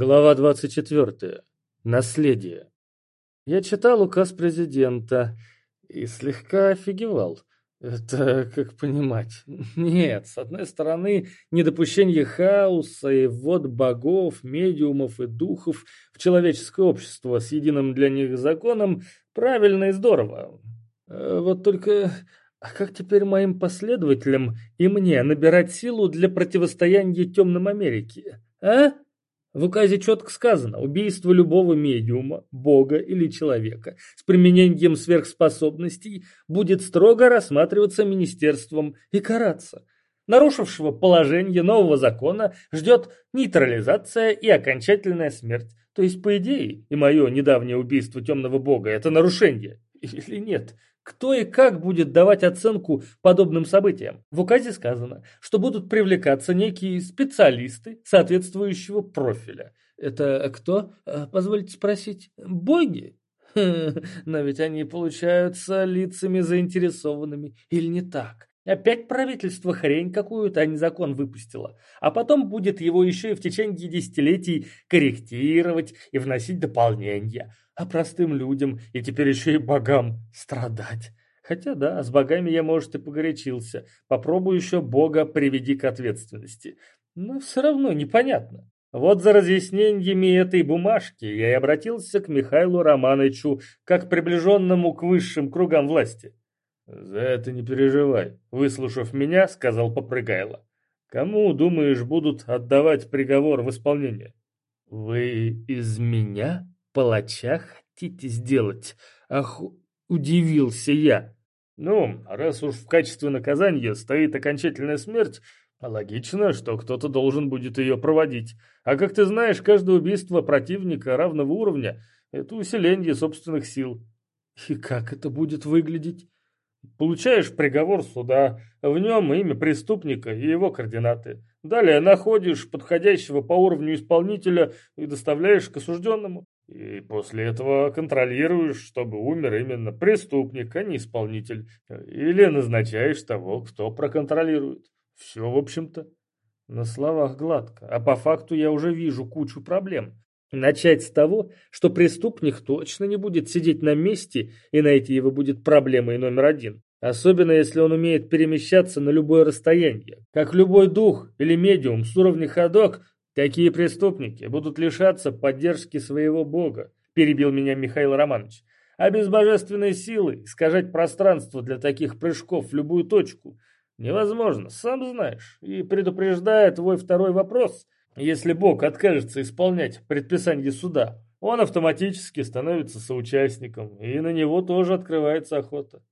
Глава 24. Наследие. Я читал указ президента и слегка офигевал. Это как понимать? Нет, с одной стороны, недопущение хаоса и ввод богов, медиумов и духов в человеческое общество с единым для них законом правильно и здорово. Э, вот только а как теперь моим последователям и мне набирать силу для противостояния темным Америке? А? В указе четко сказано, убийство любого медиума, бога или человека с применением сверхспособностей будет строго рассматриваться министерством и караться. Нарушившего положение нового закона ждет нейтрализация и окончательная смерть. То есть, по идее, и мое недавнее убийство темного бога – это нарушение. Или нет? Кто и как будет давать оценку подобным событиям? В указе сказано, что будут привлекаться некие специалисты соответствующего профиля. Это кто? Э, позвольте спросить. Боги? Но ведь они получаются лицами заинтересованными. Или не так? Опять правительство хрень какую-то, а не закон выпустило. А потом будет его еще и в течение десятилетий корректировать и вносить дополнения а простым людям и теперь еще и богам страдать. Хотя да, с богами я, может, и погорячился. Попробую еще бога приведи к ответственности. Но все равно непонятно. Вот за разъяснениями этой бумажки я и обратился к Михаилу Романовичу как приближенному к высшим кругам власти. «За это не переживай», — выслушав меня, сказал Попрыгайло. «Кому, думаешь, будут отдавать приговор в исполнение?» «Вы из меня?» палача хотите сделать? Ах, удивился я. Ну, раз уж в качестве наказания стоит окончательная смерть, логично, что кто-то должен будет ее проводить. А как ты знаешь, каждое убийство противника равного уровня – это усиление собственных сил. И как это будет выглядеть? Получаешь приговор суда, в нем имя преступника и его координаты. Далее находишь подходящего по уровню исполнителя и доставляешь к осужденному. И после этого контролируешь, чтобы умер именно преступник, а не исполнитель. Или назначаешь того, кто проконтролирует. Все, в общем-то. На словах гладко, а по факту я уже вижу кучу проблем. Начать с того, что преступник точно не будет сидеть на месте, и найти его будет проблемой номер один. Особенно если он умеет перемещаться на любое расстояние. Как любой дух или медиум с уровня ходок, такие преступники будут лишаться поддержки своего бога, перебил меня Михаил Романович. А без божественной силы искажать пространство для таких прыжков в любую точку невозможно, сам знаешь. И предупреждая твой второй вопрос – если Бог откажется исполнять предписание суда, он автоматически становится соучастником, и на него тоже открывается охота.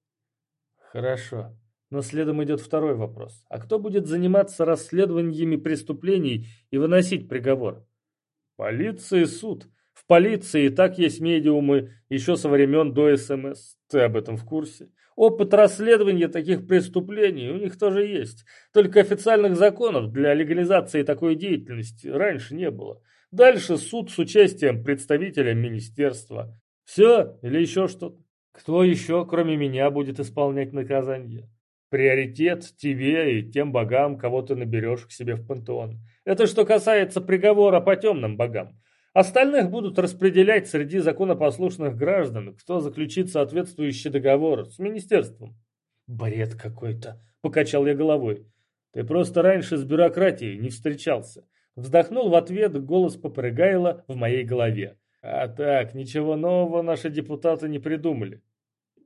Хорошо. Но следом идет второй вопрос. А кто будет заниматься расследованиями преступлений и выносить приговор? Полиция и суд. В полиции и так есть медиумы еще со времен до СМС. Ты об этом в курсе? Опыт расследования таких преступлений у них тоже есть. Только официальных законов для легализации такой деятельности раньше не было. Дальше суд с участием представителя министерства. Все или еще что-то? Кто еще, кроме меня, будет исполнять наказание? Приоритет тебе и тем богам, кого ты наберешь к себе в пантеон. Это что касается приговора по темным богам. Остальных будут распределять среди законопослушных граждан, кто заключит соответствующий договор с министерством. Бред какой-то, покачал я головой. Ты просто раньше с бюрократией не встречался. Вздохнул в ответ голос Попрыгайла в моей голове. А так, ничего нового наши депутаты не придумали.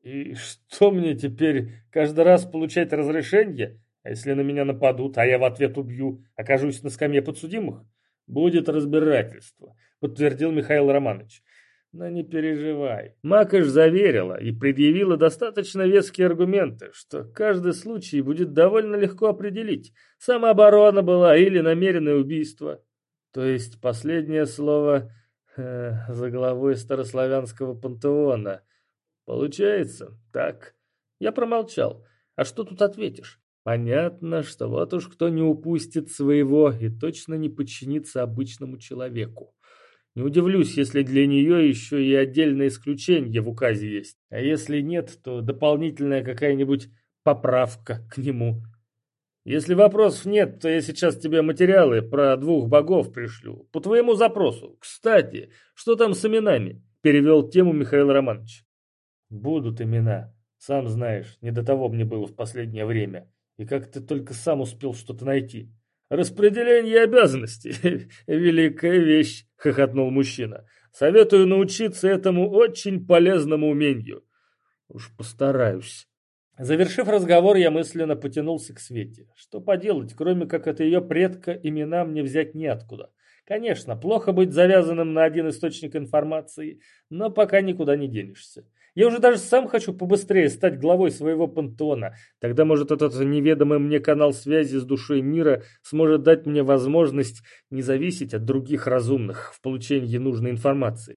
И что мне теперь, каждый раз получать разрешение? А если на меня нападут, а я в ответ убью, окажусь на скамье подсудимых? Будет разбирательство подтвердил Михаил Романович. Но не переживай. Макаш заверила и предъявила достаточно веские аргументы, что каждый случай будет довольно легко определить, самооборона была или намеренное убийство. То есть последнее слово э, за главой старославянского пантеона. Получается, так. Я промолчал. А что тут ответишь? Понятно, что вот уж кто не упустит своего и точно не подчинится обычному человеку. Не удивлюсь, если для нее еще и отдельное исключение в указе есть. А если нет, то дополнительная какая-нибудь поправка к нему. Если вопросов нет, то я сейчас тебе материалы про двух богов пришлю. По твоему запросу. Кстати, что там с именами? Перевел тему Михаил Романович. Будут имена. Сам знаешь, не до того мне было в последнее время. И как ты только сам успел что-то найти. Распределение обязанностей. Великая вещь, хохотнул мужчина. Советую научиться этому очень полезному умению. Уж постараюсь. Завершив разговор, я мысленно потянулся к Свете. Что поделать, кроме как от ее предка имена мне взять неоткуда. Конечно, плохо быть завязанным на один источник информации, но пока никуда не денешься. Я уже даже сам хочу побыстрее стать главой своего пантеона. Тогда, может, этот неведомый мне канал связи с душой мира сможет дать мне возможность не зависеть от других разумных в получении нужной информации.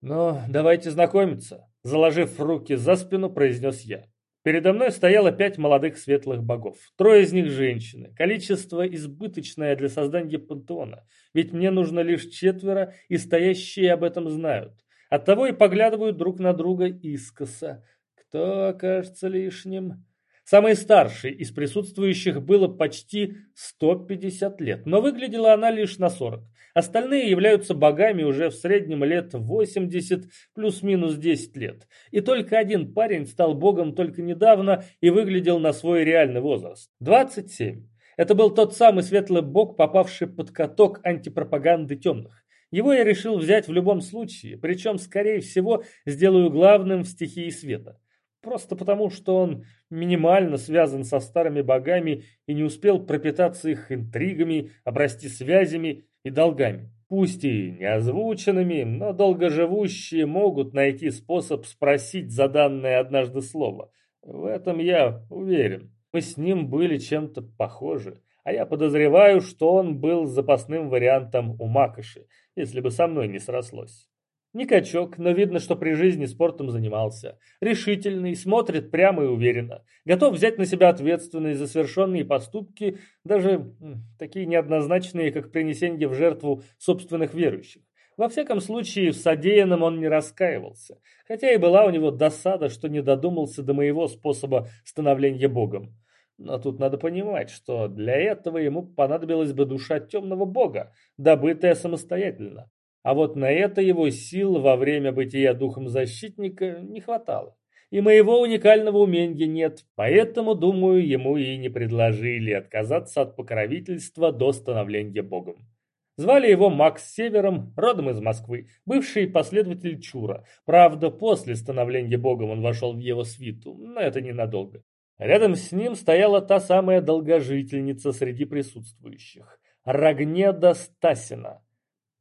Но давайте знакомиться. Заложив руки за спину, произнес я. Передо мной стояло пять молодых светлых богов. Трое из них женщины. Количество избыточное для создания пантеона. Ведь мне нужно лишь четверо, и стоящие об этом знают. Оттого и поглядывают друг на друга искоса. Кто окажется лишним? Самой старшей из присутствующих было почти 150 лет, но выглядела она лишь на 40. Остальные являются богами уже в среднем лет 80 плюс-минус 10 лет. И только один парень стал богом только недавно и выглядел на свой реальный возраст – 27. Это был тот самый светлый бог, попавший под каток антипропаганды темных. Его я решил взять в любом случае, причем, скорее всего, сделаю главным в стихии света. Просто потому, что он минимально связан со старыми богами и не успел пропитаться их интригами, обрасти связями и долгами. Пусть и не озвученными, но долгоживущие могут найти способ спросить заданное однажды слово. В этом я уверен. Мы с ним были чем-то похожи. А я подозреваю, что он был запасным вариантом у Макоши, если бы со мной не срослось. Не качок, но видно, что при жизни спортом занимался. Решительный, смотрит прямо и уверенно. Готов взять на себя ответственность за совершенные поступки, даже такие неоднозначные, как принесение в жертву собственных верующих. Во всяком случае, в содеянном он не раскаивался, хотя и была у него досада, что не додумался до моего способа становления богом. Но тут надо понимать, что для этого ему понадобилась бы душа темного бога, добытая самостоятельно. А вот на это его сил во время бытия духом защитника не хватало. И моего уникального умения нет, поэтому, думаю, ему и не предложили отказаться от покровительства до становления богом. Звали его Макс Севером, родом из Москвы, бывший последователь Чура. Правда, после становления богом он вошел в его свиту, но это ненадолго. Рядом с ним стояла та самая долгожительница среди присутствующих, Рогнеда Стасина.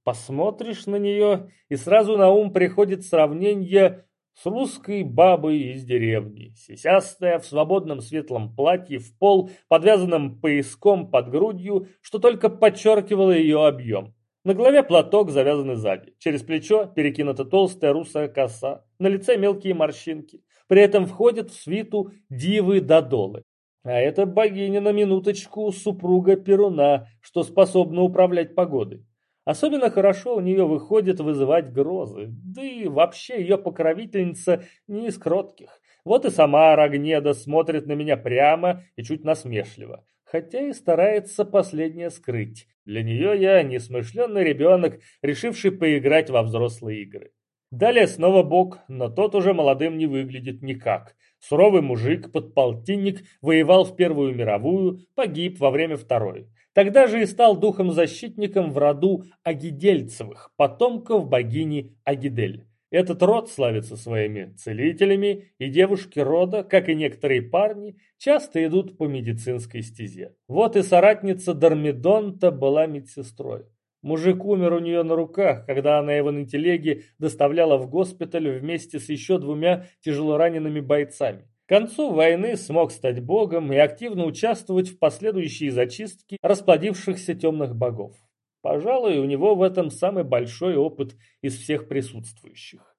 Посмотришь на нее, и сразу на ум приходит сравнение с русской бабой из деревни, сисястая в свободном светлом платье в пол, подвязанном пояском под грудью, что только подчеркивало ее объем. На голове платок, завязанный сзади. Через плечо перекинута толстая русая коса. На лице мелкие морщинки. При этом входят в свиту дивы Додолы. А это богиня на минуточку супруга Перуна, что способна управлять погодой. Особенно хорошо у нее выходит вызывать грозы, да и вообще ее покровительница не из кротких. Вот и сама Рогнеда смотрит на меня прямо и чуть насмешливо, хотя и старается последнее скрыть. Для нее я несмышленный ребенок, решивший поиграть во взрослые игры. Далее снова бог, но тот уже молодым не выглядит никак. Суровый мужик, подполтинник, воевал в Первую мировую, погиб во время Второй. Тогда же и стал духом-защитником в роду Агидельцевых, потомков богини Агидель. Этот род славится своими целителями, и девушки рода, как и некоторые парни, часто идут по медицинской стезе. Вот и соратница Дармидонта была медсестрой. Мужик умер у нее на руках, когда она его на телеге доставляла в госпиталь вместе с еще двумя тяжелоранеными бойцами. К концу войны смог стать богом и активно участвовать в последующей зачистке расплодившихся темных богов. Пожалуй, у него в этом самый большой опыт из всех присутствующих.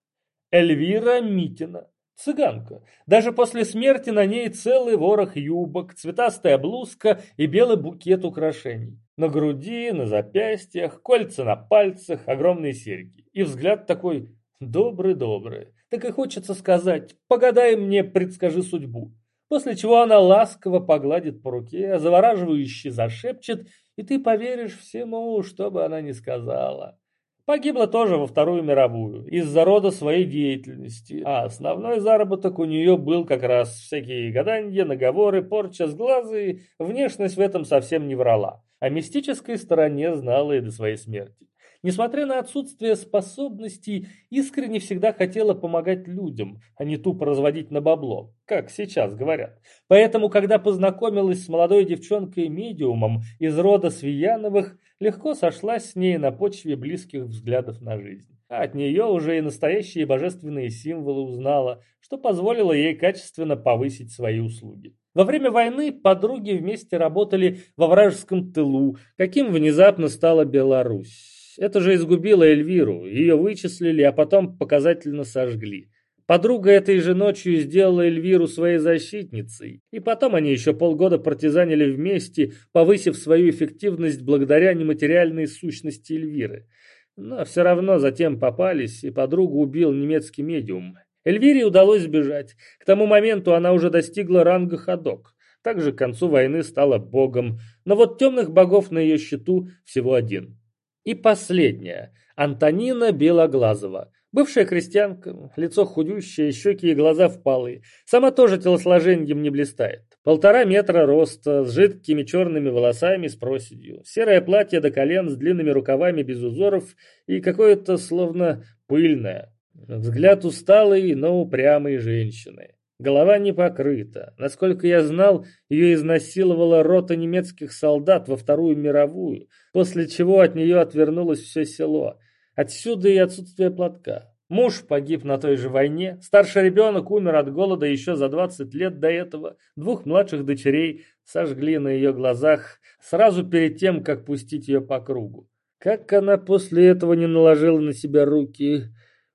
Эльвира Митина. Цыганка. Даже после смерти на ней целый ворох юбок, цветастая блузка и белый букет украшений. На груди, на запястьях, кольца на пальцах, огромные серьги. И взгляд такой добрый-добрый. Так и хочется сказать, погадай мне, предскажи судьбу. после чего она ласково погладит по руке, завораживающе зашепчет, и ты поверишь всему, что бы она ни сказала. Погибла тоже во Вторую мировую из-за рода своей деятельности, а основной заработок у нее был как раз всякие гадания, наговоры, порча с глазы, внешность в этом совсем не врала. О мистической стороне знала и до своей смерти. Несмотря на отсутствие способностей, искренне всегда хотела помогать людям, а не тупо разводить на бабло, как сейчас говорят. Поэтому, когда познакомилась с молодой девчонкой-медиумом из рода Свияновых, легко сошлась с ней на почве близких взглядов на жизнь. От нее уже и настоящие божественные символы узнала, что позволило ей качественно повысить свои услуги. Во время войны подруги вместе работали во вражеском тылу, каким внезапно стала Беларусь. Это же изгубило Эльвиру, ее вычислили, а потом показательно сожгли. Подруга этой же ночью сделала Эльвиру своей защитницей, и потом они еще полгода партизанили вместе, повысив свою эффективность благодаря нематериальной сущности Эльвиры. Но все равно затем попались, и подругу убил немецкий медиум. Эльвире удалось сбежать. К тому моменту она уже достигла ранга ходок. Также к концу войны стала богом. Но вот темных богов на ее счету всего один. И последняя. Антонина Белоглазова. Бывшая крестьянка, лицо худющее, щеки и глаза впалые. Сама тоже телосложением не блистает. Полтора метра роста, с жидкими черными волосами с проседью. Серое платье до колен с длинными рукавами без узоров и какое-то словно пыльное. Взгляд усталый, но упрямой женщины. Голова не покрыта. Насколько я знал, ее изнасиловала рота немецких солдат во Вторую мировую, после чего от нее отвернулось все село. Отсюда и отсутствие платка. Муж погиб на той же войне, старший ребенок умер от голода еще за 20 лет до этого, двух младших дочерей сожгли на ее глазах сразу перед тем, как пустить ее по кругу. Как она после этого не наложила на себя руки,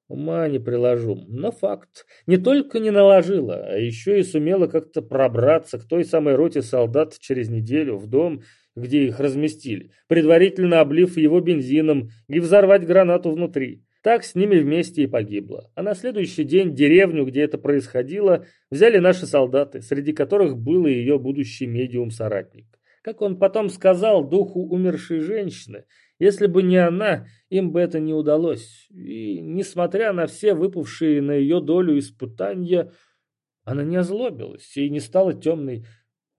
ума не приложу. Но факт, не только не наложила, а еще и сумела как-то пробраться к той самой роте солдат через неделю в дом где их разместили, предварительно облив его бензином и взорвать гранату внутри. Так с ними вместе и погибло. А на следующий день деревню, где это происходило, взяли наши солдаты, среди которых был и ее будущий медиум-соратник. Как он потом сказал духу умершей женщины, если бы не она, им бы это не удалось. И, несмотря на все выпавшие на ее долю испытания, она не озлобилась и не стала темной.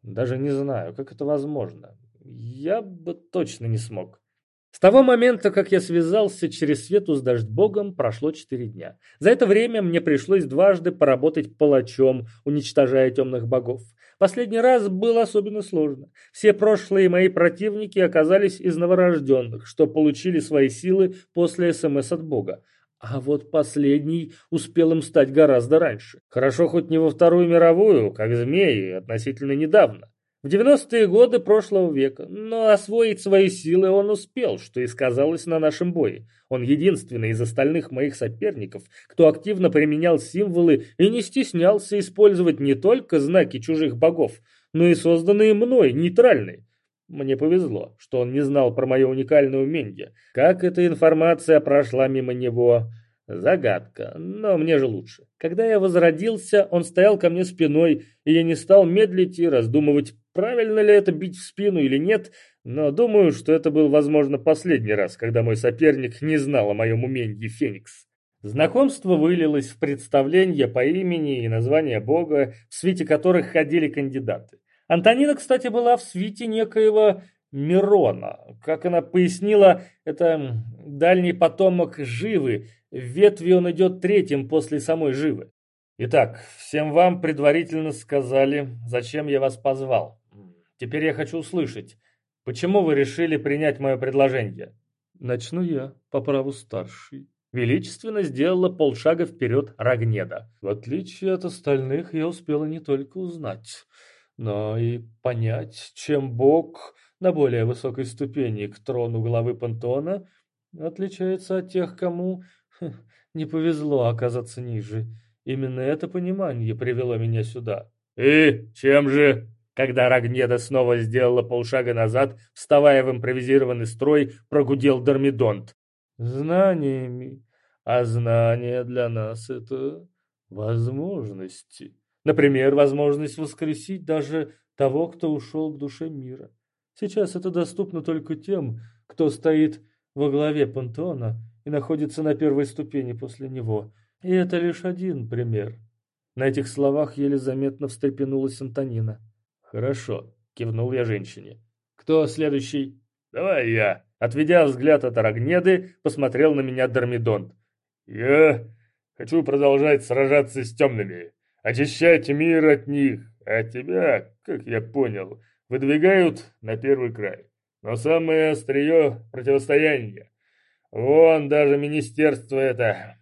Даже не знаю, как это возможно. Я бы точно не смог. Того момента, как я связался через свету с Дождь-богом, прошло четыре дня. За это время мне пришлось дважды поработать палачом, уничтожая темных богов. Последний раз было особенно сложно. Все прошлые мои противники оказались из новорожденных, что получили свои силы после СМС от бога. А вот последний успел им стать гораздо раньше. Хорошо хоть не во Вторую мировую, как змеи, относительно недавно в 90-е годы прошлого века, но освоить свои силы он успел, что и сказалось на нашем бое. Он единственный из остальных моих соперников, кто активно применял символы и не стеснялся использовать не только знаки чужих богов, но и созданные мной, нейтральные. Мне повезло, что он не знал про мое уникальное умение. Как эта информация прошла мимо него, Загадка, но мне же лучше. Когда я возродился, он стоял ко мне спиной, и я не стал медлить и раздумывать, правильно ли это бить в спину или нет, но думаю, что это был, возможно, последний раз, когда мой соперник не знал о моем умении Феникс. Знакомство вылилось в представление по имени и название бога, в свете которых ходили кандидаты. Антонина, кстати, была в свите некоего Мирона. Как она пояснила, это дальний потомок Живы, в ветви он идет третьим после самой Живы. Итак, всем вам предварительно сказали, зачем я вас позвал. Теперь я хочу услышать, почему вы решили принять мое предложение? Начну я, по праву старший. Величественно сделала полшага вперед Рогнеда. В отличие от остальных, я успела не только узнать, но и понять, чем Бог на более высокой ступени к трону главы пантеона отличается от тех, кому хм, не повезло оказаться ниже. Именно это понимание привело меня сюда. «И чем же?» Когда Рагнеда снова сделала полшага назад, вставая в импровизированный строй, прогудел Дормидонт. «Знаниями. А знания для нас — это возможности. Например, возможность воскресить даже того, кто ушел к душе мира. Сейчас это доступно только тем, кто стоит во главе пантеона и находится на первой ступени после него. И это лишь один пример. На этих словах еле заметно встрепенулась Антонина. «Хорошо», — кивнул я женщине. «Кто следующий?» «Давай я». Отведя взгляд от Арагнеды, посмотрел на меня Дормидонт. «Я хочу продолжать сражаться с темными, очищать мир от них, а тебя, как я понял, выдвигают на первый край. Но самое острие противостояния. Вон даже министерство это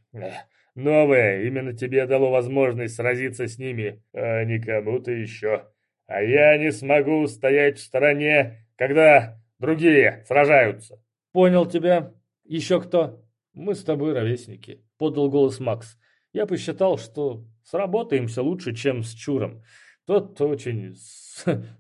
новое именно тебе дало возможность сразиться с ними, а не кому-то еще. А я не смогу стоять в стороне, когда другие сражаются. Понял тебя. Еще кто? Мы с тобой ровесники, подал голос Макс. Я посчитал, что сработаемся лучше, чем с Чуром. Тот очень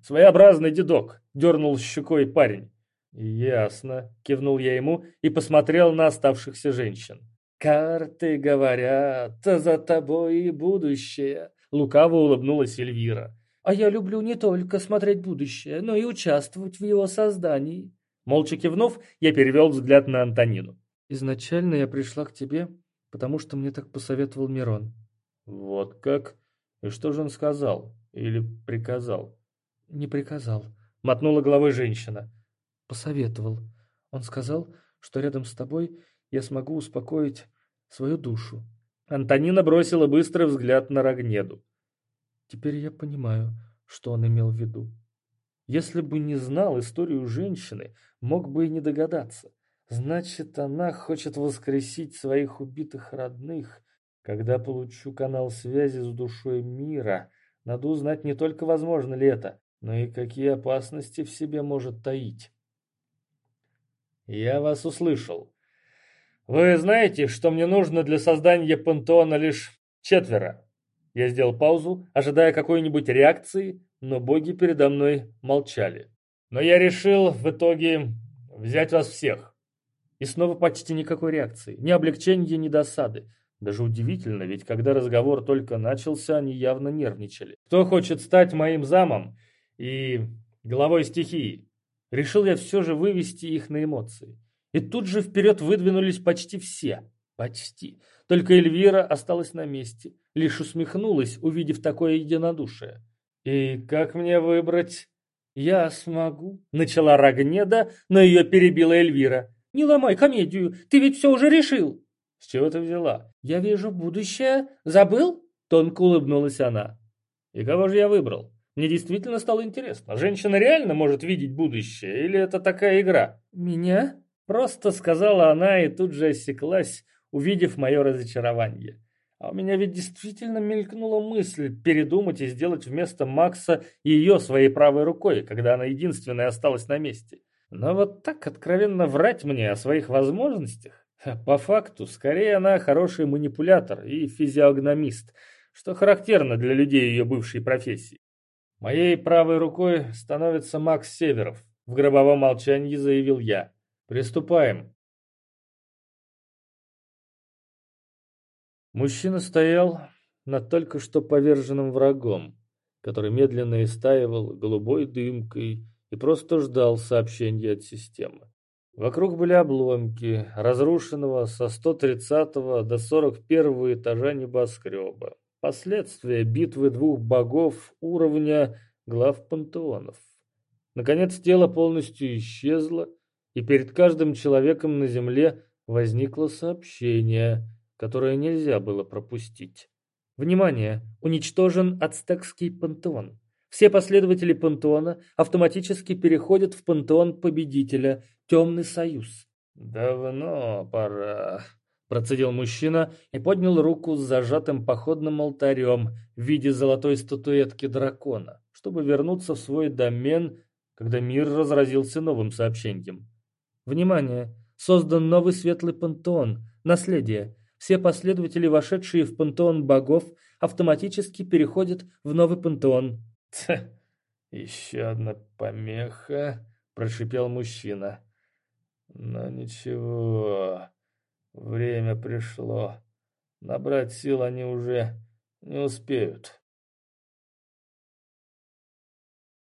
своеобразный дедок, дернул щекой парень. «Ясно», — кивнул я ему и посмотрел на оставшихся женщин. «Карты говорят, за тобой и будущее», — лукаво улыбнулась Эльвира. «А я люблю не только смотреть будущее, но и участвовать в его создании». Молча кивнув, я перевел взгляд на Антонину. «Изначально я пришла к тебе, потому что мне так посоветовал Мирон». «Вот как? И что же он сказал? Или приказал?» «Не приказал», — мотнула головой женщина. «Посоветовал. Он сказал, что рядом с тобой я смогу успокоить свою душу». Антонина бросила быстрый взгляд на Рогнеду. «Теперь я понимаю, что он имел в виду. Если бы не знал историю женщины, мог бы и не догадаться. Значит, она хочет воскресить своих убитых родных. Когда получу канал связи с душой мира, надо узнать не только, возможно ли это, но и какие опасности в себе может таить. Я вас услышал. Вы знаете, что мне нужно для создания пантеона лишь четверо? Я сделал паузу, ожидая какой-нибудь реакции, но боги передо мной молчали. Но я решил в итоге взять вас всех. И снова почти никакой реакции, ни облегчения, ни досады. Даже удивительно, ведь когда разговор только начался, они явно нервничали. Кто хочет стать моим замом и главой стихии? Решил я все же вывести их на эмоции. И тут же вперед выдвинулись почти все. Почти. Только Эльвира осталась на месте, лишь усмехнулась, увидев такое единодушие. «И как мне выбрать?» «Я смогу», — начала Рагнеда, но ее перебила Эльвира. «Не ломай комедию, ты ведь все уже решил». «С чего ты взяла?» «Я вижу будущее. Забыл?» Тонко улыбнулась она. «И кого же я выбрал? Мне действительно стало интересно. Женщина реально может видеть будущее, или это такая игра?» «Меня?» Просто сказала она и тут же осеклась, увидев мое разочарование. А у меня ведь действительно мелькнула мысль передумать и сделать вместо Макса ее своей правой рукой, когда она единственная осталась на месте. Но вот так откровенно врать мне о своих возможностях, по факту, скорее она хороший манипулятор и физиогномист, что характерно для людей ее бывшей профессии. Моей правой рукой становится Макс Северов, в гробовом молчании заявил я. Приступаем. Мужчина стоял над только что поверженным врагом, который медленно истаивал голубой дымкой и просто ждал сообщения от системы. Вокруг были обломки разрушенного со 130 до 41 этажа небоскреба. Последствия битвы двух богов уровня глав пантеонов. Наконец тело полностью исчезло, и перед каждым человеком на земле возникло сообщение – которое нельзя было пропустить. Внимание! Уничтожен ацтекский пантеон. Все последователи пантеона автоматически переходят в пантеон победителя, Темный Союз. «Давно пора», – процедил мужчина и поднял руку с зажатым походным алтарем в виде золотой статуэтки дракона, чтобы вернуться в свой домен, когда мир разразился новым сообщением. «Внимание! Создан новый светлый пантеон, наследие, все последователи, вошедшие в пантеон богов, автоматически переходят в новый пантеон. «Еще одна помеха», — прошипел мужчина. «Но ничего, время пришло. Набрать сил они уже не успеют».